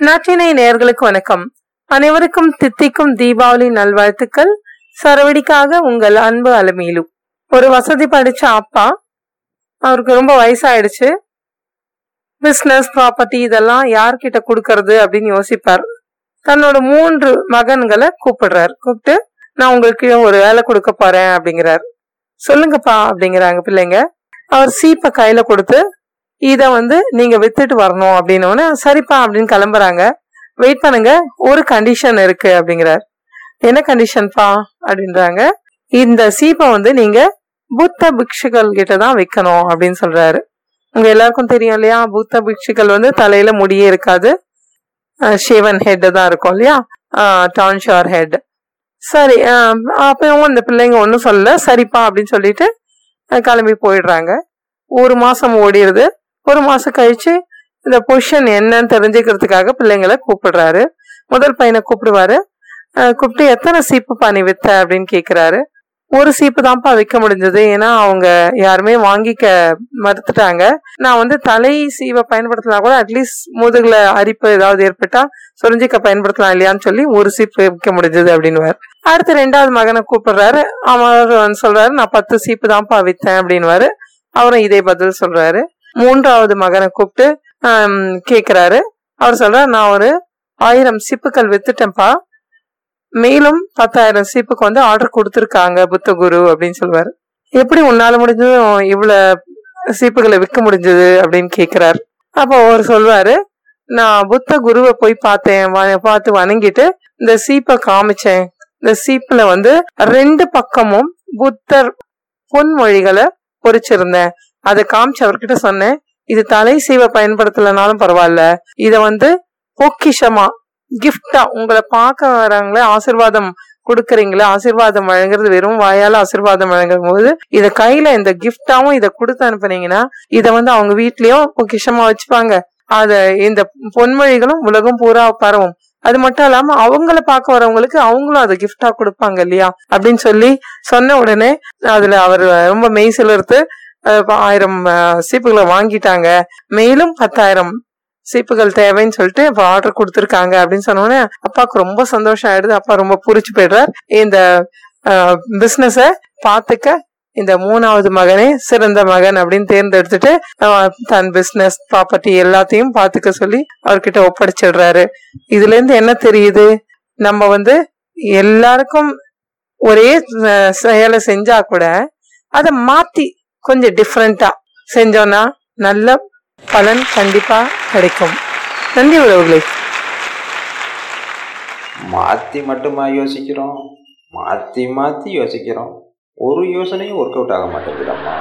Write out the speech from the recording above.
நாட்டினை நேயர்களுக்கு வணக்கம். அனைவருக்கும் தித்திக்கும் தீபாவளி நல்வாழ்த்துக்கள். சரவடிக்காக உங்கள் அன்பு அலமீலு. ஒரு வசதி படிச்ச அப்பா. அவருக்கு ரொம்ப வயசாயிடுச்சு. பிசினஸ் ப்ராப்பர்ட்டி இதெல்லாம் யார்கிட்ட கொடுக்கறது அப்படின்னு யோசிப்பார். தன்னோட மூன்று மகன்களை கூப்பிடுறாரு. கூப்பிட்டு நான் உங்களுக்கு ஒரு வேலை கொடுக்க போறேன் அப்படிங்கிறார். சொல்லுங்கப்பா அப்படிங்கிறாங்க பிள்ளைங்க. அவர் சீப்பை கையில கொடுத்து இதை வந்து நீங்க வித்துட்டு வரணும் அப்படின்னோடனே சரிப்பா அப்படின்னு கிளம்புறாங்க. வெயிட் பண்ணுங்க ஒரு கண்டிஷன் இருக்கு அப்படிங்கிறார். என்ன கண்டிஷன்ப்பா அப்படின்றாங்க. இந்த சீப்பை வந்து நீங்க புத்த பிக்ஷுகள் கிட்ட தான் விற்கணும் அப்படின்னு சொல்றாரு. உங்க எல்லாருக்கும் தெரியும் இல்லையா? புத்த பிக்ஷுகள் வந்து தலையில முடியே இருக்காது. ஷேவன் ஹெட் தான் இருக்கும் இல்லையா? டான்ஷார் ஹெட் சரி அப்பவும் இந்த பிள்ளைங்க ஒன்றும் சொல்லல. சரிப்பா அப்படின்னு சொல்லிட்டு கிளம்பி போயிடுறாங்க. ஒரு மாசம் ஓடிடுது ஒரு மாசம் கழிச்சு இந்த பொசிஷன் என்னன்னு தெரிஞ்சுக்கிறதுக்காக பிள்ளைங்களை கூப்பிடுறாரு. முதல் பையனை கூப்பிடுவாரு. கூப்பிட்டு எத்தனை சீப்பு பானி வித்த? அப்படின்னு கேட்குறாரு ஒரு சீப்பு தான்ப்பா விற்க முடிஞ்சது. ஏன்னா அவங்க யாருமே வாங்கிக்க மறுத்துட்டாங்க. நான் வந்து தலை சீவை பயன்படுத்தினா கூட அட்லீஸ்ட் முதுகுல அரிப்பு ஏதாவது ஏற்பட்டா சொரிஞ்சிக்க பயன்படுத்தலாம் இல்லையான்னு சொல்லி ஒரு சீப்பு விற்க முடிஞ்சது அப்படின்னுவார். அடுத்து ரெண்டாவது மகனை கூப்பிடுறாரு. அவர் வந்து சொல்றாரு நான் பத்து சீப்பு தான்ப்பா வித்தேன் அப்படின்னுவாரு. அவரும் இதே பதில் சொல்றாரு. மூன்றாவது மகனை கூப்பிட்டு கேட்குறாரு அவர் சொல்றாரு நான் ஒரு ஆயிரம் சீப்புகள் வித்துட்டேன்ப்பா. மேலும் பத்தாயிரம் சீப்புக்கு வந்து ஆர்டர் கொடுத்துருக்காங்க புத்த குரு அப்படின்னு சொல்லுவாரு எப்படி உன்னால முடிஞ்சதும் இவ்வளோ சீப்புகளை விற்க முடிஞ்சது அப்படின்னு கேக்குறாரு. அப்போ அவர் சொல்வாரு நான் புத்த குருவை போய் பார்த்தேன் வ- பார்த்து வணங்கிட்டு இந்த சீப்பை காமிச்சேன். இந்த சீப்புல வந்து ரெண்டு பக்கமும் புத்தர் பொன்மொழிகளை பொறிச்சிருந்தேன். அதை காமிச்சு அவர்கிட்ட சொன்னேன். இது தலை சீவை பயன்படுத்தலைனாலும் பரவாயில்ல. இத வந்து பொக்கிஷமா கிஃப்டா உங்களை பார்க்க வராங்களே ஆசிர்வாதம் கொடுக்கறீங்களே ஆசிர்வாதம் வழங்குறது வெறும் வாயால ஆசிர்வாதம் வழங்கும் போது இத கையில இந்த கிஃப்டாவும் இத கொடுத்து அனுப்புனீங்கன்னா இத வந்து அவங்க வீட்லயும் பொக்கிஷமா வச்சுப்பாங்க. அத இந்த பொன்மொழிகளும் உலகம் பூரா பரவும். அது மட்டும் இல்லாம அவங்கள பார்க்க வரவங்களுக்கு அவங்களும் அதை கிஃப்டா கொடுப்பாங்க இல்லையா? அப்படின்னு சொல்லி சொன்ன உடனே அதுல அவர் ரொம்ப மெய் சிலர்த்து ஆயிரம் சீப்புகளை வாங்கிட்டாங்க. மேலும் பத்தாயிரம் சீப்புகள் தேவைன்னு சொல்லிட்டு இப்போ ஆர்டர் கொடுத்துருக்காங்க அப்படின்னு சொன்னோடனே அப்பாவுக்கு ரொம்ப சந்தோஷம் ஆயிடுது. அப்பா ரொம்ப புரிச்சு போயிடுறார். இந்த பிஸ்னஸை பார்த்துக்க இந்த மூணாவது மகனே சிறந்த மகன் அப்படின்னு தேர்ந்தெடுத்துட்டு தன் பிஸ்னஸ் ப்ராப்பர்ட்டி எல்லாத்தையும் பார்த்துக்க சொல்லி அவர்கிட்ட ஒப்படைச்சிடுறாரு. இதுல இருந்து என்ன தெரியுது? நம்ம வந்து எல்லாருக்கும் ஒரே செயலை செஞ்சா கூட அதை மாத்தி கொஞ்சம் டிஃப்ரெண்டா செஞ்சோம்னா நல்ல பலன் கண்டிப்பா கிடைக்கும். நன்றி உறவுகளை. மாற்றி மட்டுமா யோசிக்கிறோம்? மாற்றி மாற்றி யோசிக்கிறோம். ஒரு யோசனையும் ஒர்க் அவுட் ஆக மாட்டேங்குதம்மா.